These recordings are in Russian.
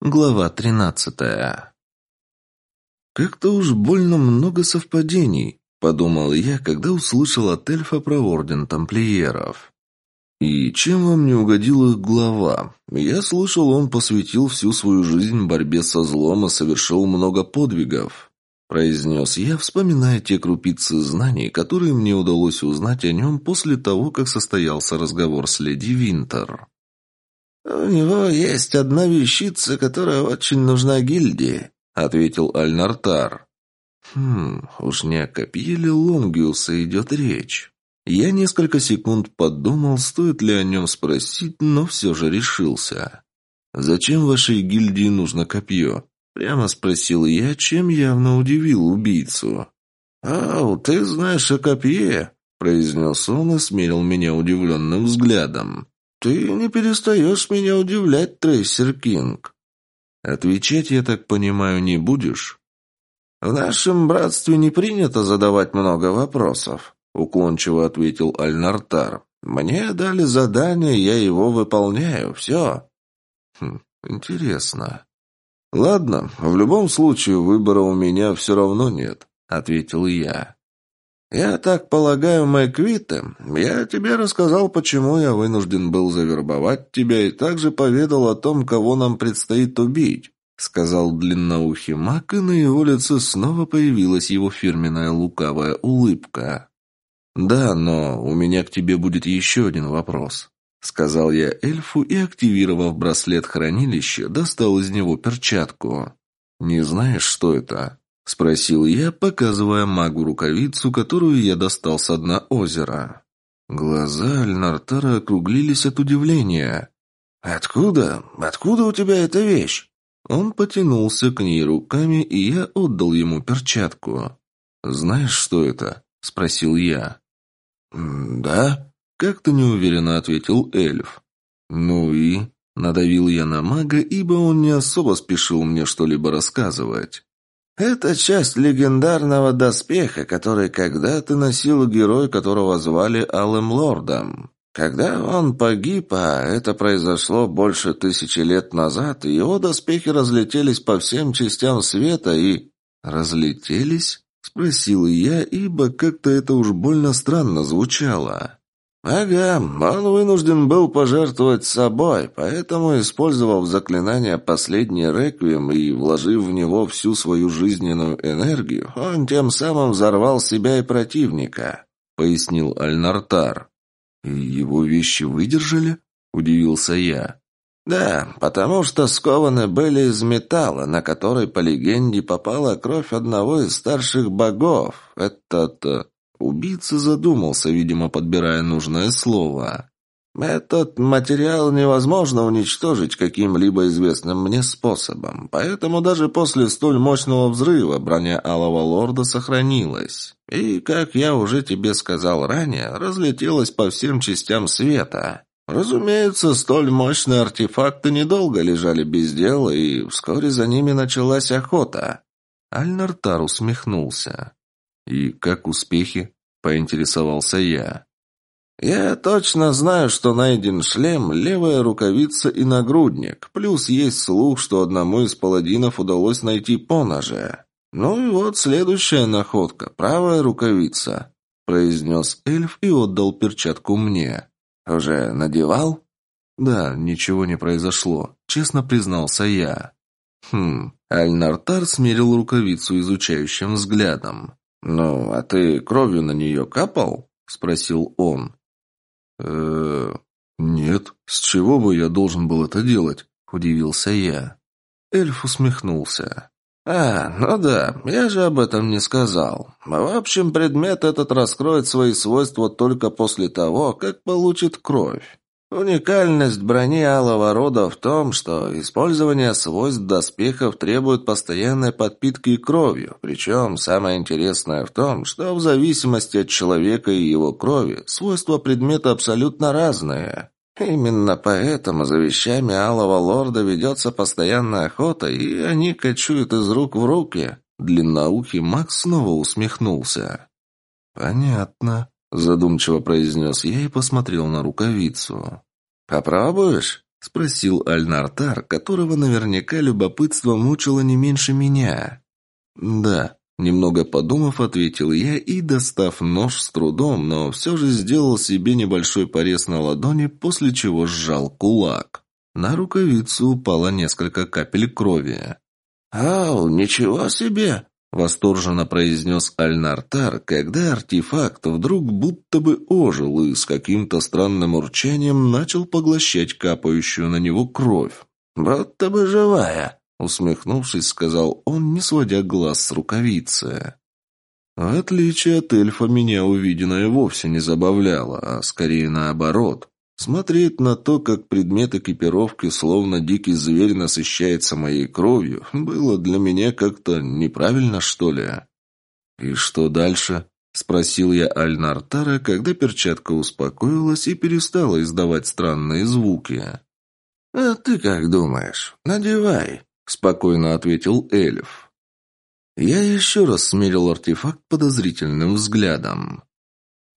Глава тринадцатая. «Как-то уж больно много совпадений», — подумал я, когда услышал от эльфа про орден тамплиеров. «И чем вам не угодил их глава? Я слышал, он посвятил всю свою жизнь борьбе со злом и совершил много подвигов», — произнес я, вспоминая те крупицы знаний, которые мне удалось узнать о нем после того, как состоялся разговор с леди Винтер. «У него есть одна вещица, которая очень нужна гильдии», — ответил Альнартар. «Хм, уж не о копье ли Лонгиуса идет речь?» Я несколько секунд подумал, стоит ли о нем спросить, но все же решился. «Зачем вашей гильдии нужно копье?» Прямо спросил я, чем явно удивил убийцу. «Ау, ты знаешь о копье?» — произнес он и смерил меня удивленным взглядом. «Ты не перестаешь меня удивлять, Трейсер Кинг». «Отвечать, я так понимаю, не будешь?» «В нашем братстве не принято задавать много вопросов», — уклончиво ответил Альнартар. «Мне дали задание, я его выполняю. Все». «Хм, интересно». «Ладно, в любом случае выбора у меня все равно нет», — ответил я. «Я так полагаю, Мэквиты, я тебе рассказал, почему я вынужден был завербовать тебя и также поведал о том, кого нам предстоит убить», сказал длинноухий маг, и на его лице снова появилась его фирменная лукавая улыбка. «Да, но у меня к тебе будет еще один вопрос», сказал я эльфу и, активировав браслет хранилища, достал из него перчатку. «Не знаешь, что это?» — спросил я, показывая магу рукавицу, которую я достал с дна озера. Глаза Альнартара округлились от удивления. «Откуда? Откуда у тебя эта вещь?» Он потянулся к ней руками, и я отдал ему перчатку. «Знаешь, что это?» — спросил я. «Да?» — как-то неуверенно ответил эльф. «Ну и?» — надавил я на мага, ибо он не особо спешил мне что-либо рассказывать. Это часть легендарного доспеха, который когда-то носил герой, которого звали Алым Лордом. Когда он погиб, а это произошло больше тысячи лет назад, его доспехи разлетелись по всем частям света и... «Разлетелись?» — спросил я, ибо как-то это уж больно странно звучало. «Ага, он вынужден был пожертвовать собой, поэтому, использовав заклинание «Последний реквием» и вложив в него всю свою жизненную энергию, он тем самым взорвал себя и противника», — пояснил Альнартар. «И его вещи выдержали?» — удивился я. «Да, потому что скованы были из металла, на который, по легенде, попала кровь одного из старших богов. Этот... Убийца задумался, видимо, подбирая нужное слово. «Этот материал невозможно уничтожить каким-либо известным мне способом, поэтому даже после столь мощного взрыва броня Алого Лорда сохранилась. И, как я уже тебе сказал ранее, разлетелась по всем частям света. Разумеется, столь мощные артефакты недолго лежали без дела, и вскоре за ними началась охота». Альнартар усмехнулся. «И как успехи?» – поинтересовался я. «Я точно знаю, что найден шлем, левая рукавица и нагрудник. Плюс есть слух, что одному из паладинов удалось найти поножи. Ну и вот следующая находка – правая рукавица», – произнес эльф и отдал перчатку мне. «Уже надевал?» «Да, ничего не произошло», – честно признался я. «Хм...» Альнартар смерил рукавицу изучающим взглядом. «Ну, а ты кровью на нее капал?» — спросил он. э нет. С чего бы я должен был это делать?» — удивился я. Эльф усмехнулся. «А, ну да, я же об этом не сказал. В общем, предмет этот раскроет свои свойства только после того, как получит кровь. Уникальность брони Алого Рода в том, что использование свойств доспехов требует постоянной подпитки кровью, причем самое интересное в том, что в зависимости от человека и его крови свойства предмета абсолютно разные. Именно поэтому за вещами Алого Лорда ведется постоянная охота, и они кочуют из рук в руки. Длинноухий Макс снова усмехнулся. «Понятно», Задумчиво произнес я и посмотрел на рукавицу. «Попробуешь?» – спросил Альнартар, которого наверняка любопытство мучило не меньше меня. «Да», – немного подумав, ответил я и, достав нож с трудом, но все же сделал себе небольшой порез на ладони, после чего сжал кулак. На рукавицу упало несколько капель крови. «Ау, ничего себе!» — восторженно произнес Альнартар, когда артефакт вдруг будто бы ожил и с каким-то странным урчанием начал поглощать капающую на него кровь. «Будто бы живая!» — усмехнувшись, сказал он, не сводя глаз с рукавицы. В отличие от эльфа, меня увиденное вовсе не забавляло, а скорее наоборот. Смотреть на то, как предмет экипировки, словно дикий зверь, насыщается моей кровью, было для меня как-то неправильно, что ли. «И что дальше?» – спросил я Аль-Нартара, когда перчатка успокоилась и перестала издавать странные звуки. «А ты как думаешь? Надевай», – спокойно ответил эльф. Я еще раз смерил артефакт подозрительным взглядом.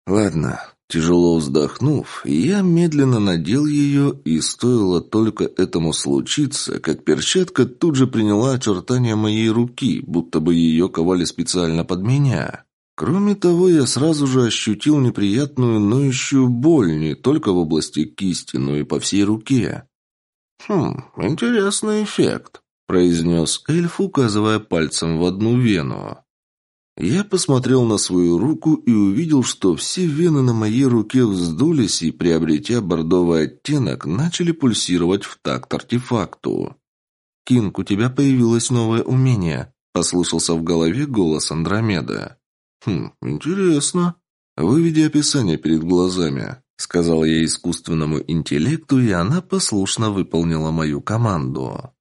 «Ладно, Тяжело вздохнув, я медленно надел ее, и стоило только этому случиться, как перчатка тут же приняла очертания моей руки, будто бы ее ковали специально под меня. Кроме того, я сразу же ощутил неприятную ноющую боль не только в области кисти, но и по всей руке. «Хм, интересный эффект», – произнес эльф, указывая пальцем в одну вену. Я посмотрел на свою руку и увидел, что все вены на моей руке вздулись и, приобретя бордовый оттенок, начали пульсировать в такт артефакту. «Кинг, у тебя появилось новое умение», — послышался в голове голос Андромеда. «Хм, интересно. Выведи описание перед глазами», — сказал я искусственному интеллекту, и она послушно выполнила мою команду.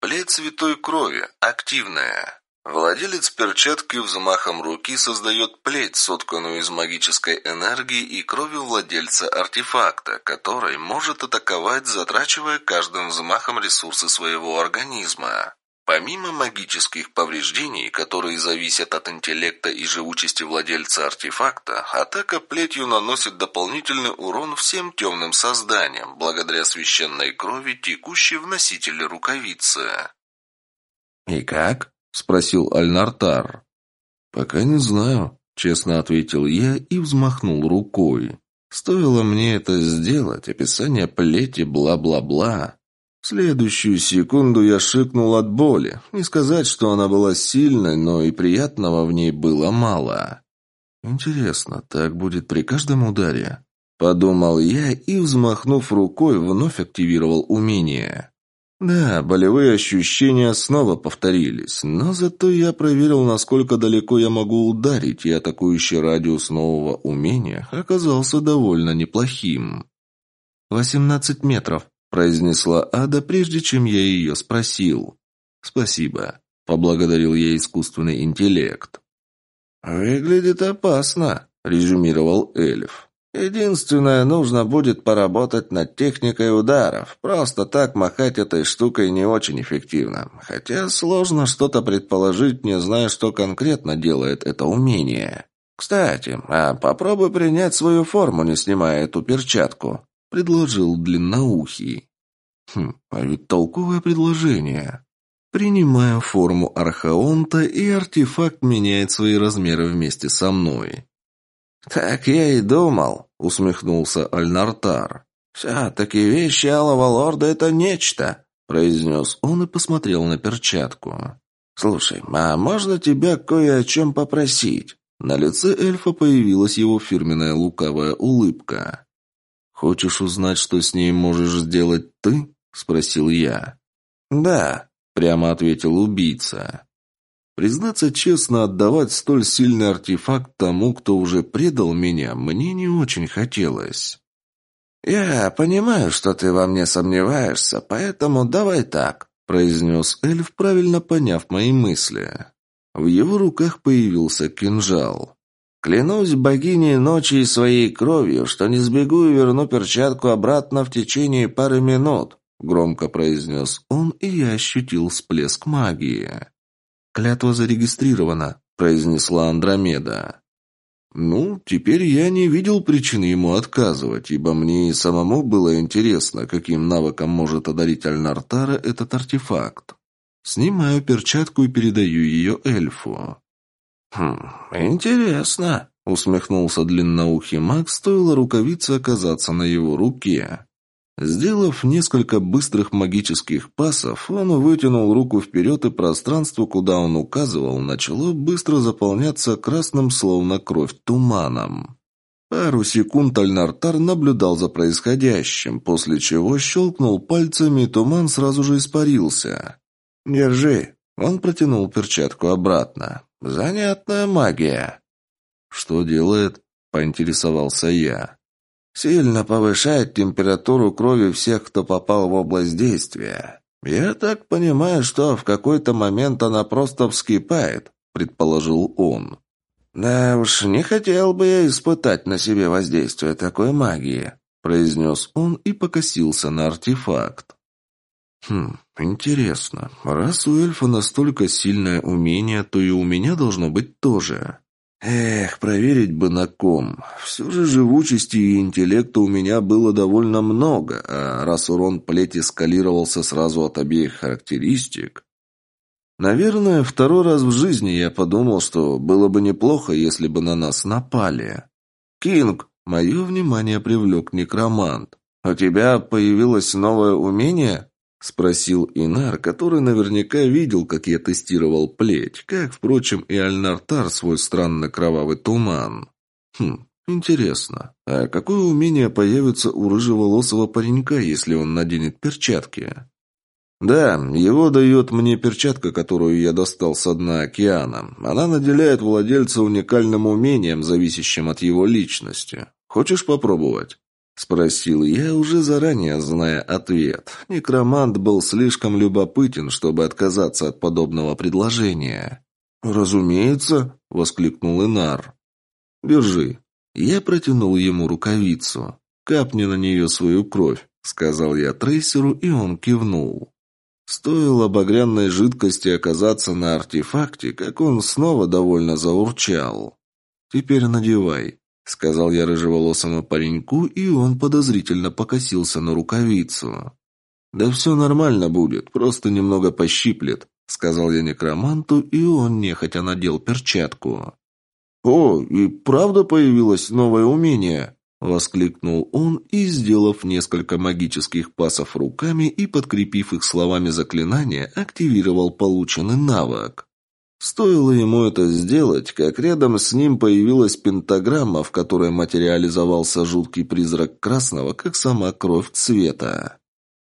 «Плеть святой крови. Активная». Владелец перчатки взмахом руки создает плеть, сотканную из магической энергии и крови владельца артефакта, который может атаковать, затрачивая каждым взмахом ресурсы своего организма. Помимо магических повреждений, которые зависят от интеллекта и живучести владельца артефакта, атака плетью наносит дополнительный урон всем темным созданиям, благодаря священной крови, текущей в носителе рукавицы. «И как?» — спросил Альнартар. «Пока не знаю», — честно ответил я и взмахнул рукой. Стоило мне это сделать, описание плети, бла-бла-бла. В следующую секунду я шикнул от боли. Не сказать, что она была сильной, но и приятного в ней было мало. «Интересно, так будет при каждом ударе?» Подумал я и, взмахнув рукой, вновь активировал умение. Да, болевые ощущения снова повторились, но зато я проверил, насколько далеко я могу ударить, и атакующий радиус нового умения оказался довольно неплохим. «Восемнадцать метров», — произнесла Ада, прежде чем я ее спросил. «Спасибо», — поблагодарил я искусственный интеллект. «Выглядит опасно», — резюмировал эльф. Единственное, нужно будет поработать над техникой ударов. Просто так махать этой штукой не очень эффективно. Хотя сложно что-то предположить, не зная, что конкретно делает это умение. Кстати, а попробуй принять свою форму, не снимая эту перчатку, предложил длинноухий. Хм, а ведь толковое предложение. Принимаю форму архаонта, и артефакт меняет свои размеры вместе со мной. «Так я и думал», — усмехнулся Альнартар. «Все-таки вещи Алого Лорда — это нечто», — произнес он и посмотрел на перчатку. «Слушай, а можно тебя кое о чем попросить?» На лице эльфа появилась его фирменная лукавая улыбка. «Хочешь узнать, что с ней можешь сделать ты?» — спросил я. «Да», — прямо ответил убийца. Признаться честно, отдавать столь сильный артефакт тому, кто уже предал меня, мне не очень хотелось. «Я понимаю, что ты во мне сомневаешься, поэтому давай так», — произнес эльф, правильно поняв мои мысли. В его руках появился кинжал. «Клянусь богиней ночи и своей кровью, что не сбегу и верну перчатку обратно в течение пары минут», — громко произнес он, и я ощутил всплеск магии. «Клятва зарегистрирована», – произнесла Андромеда. Ну, теперь я не видел причины ему отказывать, ибо мне и самому было интересно, каким навыком может одарить Альнартара этот артефакт. Снимаю перчатку и передаю ее эльфу. «Хм, интересно», — усмехнулся длинноухий маг, стоило рукавице оказаться на его руке. Сделав несколько быстрых магических пасов, он вытянул руку вперед, и пространство, куда он указывал, начало быстро заполняться красным, словно кровь, туманом. Пару секунд Альнартар наблюдал за происходящим, после чего щелкнул пальцами, и туман сразу же испарился. «Держи». Он протянул перчатку обратно. «Занятная магия». «Что делает?» – поинтересовался я. Сильно повышает температуру крови всех, кто попал в область действия. Я так понимаю, что в какой-то момент она просто вскипает, предположил он. Да уж, не хотел бы я испытать на себе воздействие такой магии, произнес он и покосился на артефакт. Хм, интересно. Раз у эльфа настолько сильное умение, то и у меня должно быть тоже. Эх, проверить бы на ком. Все же живучести и интеллекта у меня было довольно много, а раз урон плети скалировался сразу от обеих характеристик... Наверное, второй раз в жизни я подумал, что было бы неплохо, если бы на нас напали. «Кинг!» — мое внимание привлек некромант. «У тебя появилось новое умение?» — спросил Инар, который наверняка видел, как я тестировал плеть, как, впрочем, и Альнартар свой странный кровавый туман. Хм, интересно, а какое умение появится у рыжеволосого паренька, если он наденет перчатки? Да, его дает мне перчатка, которую я достал со дна океана. Она наделяет владельца уникальным умением, зависящим от его личности. Хочешь попробовать? Спросил я, уже заранее зная ответ. Некромант был слишком любопытен, чтобы отказаться от подобного предложения. «Разумеется», — воскликнул Инар. «Держи». Я протянул ему рукавицу. «Капни на нее свою кровь», — сказал я трейсеру, и он кивнул. Стоило багряной жидкости оказаться на артефакте, как он снова довольно заурчал. «Теперь надевай», Сказал я рыжеволосому пареньку, и он подозрительно покосился на рукавицу. «Да все нормально будет, просто немного пощиплет», — сказал я некроманту, и он нехотя надел перчатку. «О, и правда появилось новое умение?» — воскликнул он и, сделав несколько магических пасов руками и подкрепив их словами заклинания, активировал полученный навык. Стоило ему это сделать, как рядом с ним появилась пентаграмма, в которой материализовался жуткий призрак красного, как сама кровь цвета.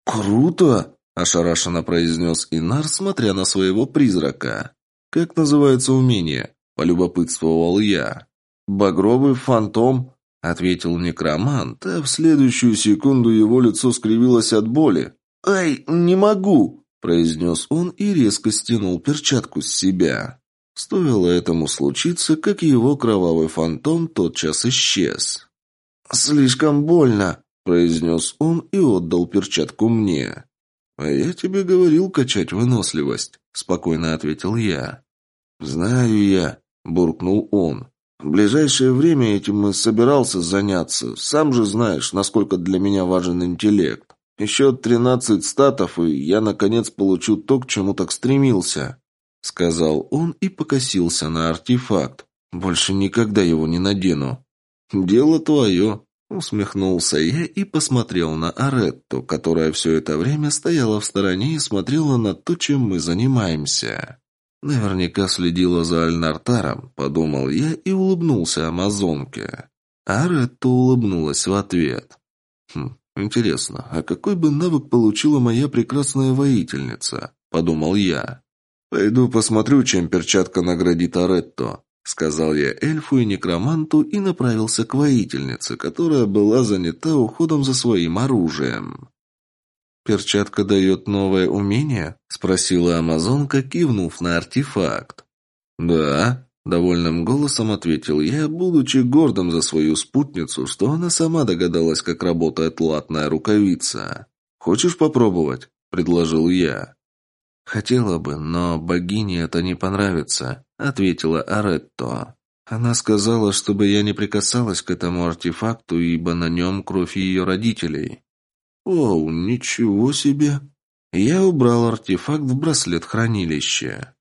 «Круто!» – ошарашенно произнес Инар, смотря на своего призрака. «Как называется умение?» – полюбопытствовал я. «Багровый фантом», – ответил некромант, а в следующую секунду его лицо скривилось от боли. «Ай, не могу!» Произнес он и резко стянул перчатку с себя. Стоило этому случиться, как его кровавый фантом тотчас исчез. «Слишком больно», — произнес он и отдал перчатку мне. «А я тебе говорил качать выносливость», — спокойно ответил я. «Знаю я», — буркнул он. «В ближайшее время этим и собирался заняться. Сам же знаешь, насколько для меня важен интеллект». Еще тринадцать статов, и я, наконец, получу то, к чему так стремился», — сказал он и покосился на артефакт. «Больше никогда его не надену». «Дело твое», — усмехнулся я и посмотрел на Аретту, которая все это время стояла в стороне и смотрела на то, чем мы занимаемся. Наверняка следила за Альнартаром, подумал я и улыбнулся амазонке. Аретта улыбнулась в ответ. Хм, «Интересно, а какой бы навык получила моя прекрасная воительница?» – подумал я. «Пойду посмотрю, чем перчатка наградит Аретто», – сказал я эльфу и некроманту и направился к воительнице, которая была занята уходом за своим оружием. «Перчатка дает новое умение?» – спросила амазонка, кивнув на артефакт. «Да», Довольным голосом ответил я, будучи гордым за свою спутницу, что она сама догадалась, как работает латная рукавица. «Хочешь попробовать?» – предложил я. «Хотела бы, но богине это не понравится», – ответила Аретто. Она сказала, чтобы я не прикасалась к этому артефакту, ибо на нем кровь ее родителей. Оу, ничего себе. Я убрал артефакт в браслет хранилища.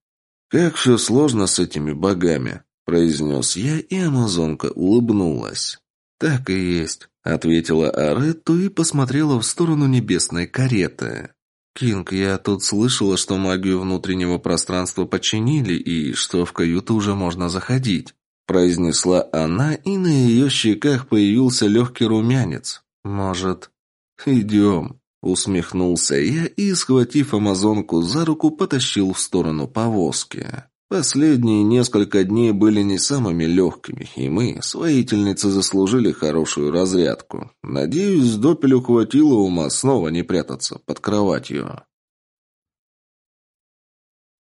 Как все сложно с этими богами, произнес я, и амазонка улыбнулась. Так и есть, ответила Аретту и посмотрела в сторону небесной кареты. «Кинг, я тут слышала, что магию внутреннего пространства починили и что в каюту уже можно заходить», произнесла она, и на ее щеках появился легкий румянец. «Может, идем?» Усмехнулся я и, схватив амазонку за руку, потащил в сторону повозки. Последние несколько дней были не самыми легкими, и мы, своительницы, заслужили хорошую разрядку. Надеюсь, Допелю хватило ума снова не прятаться под кроватью.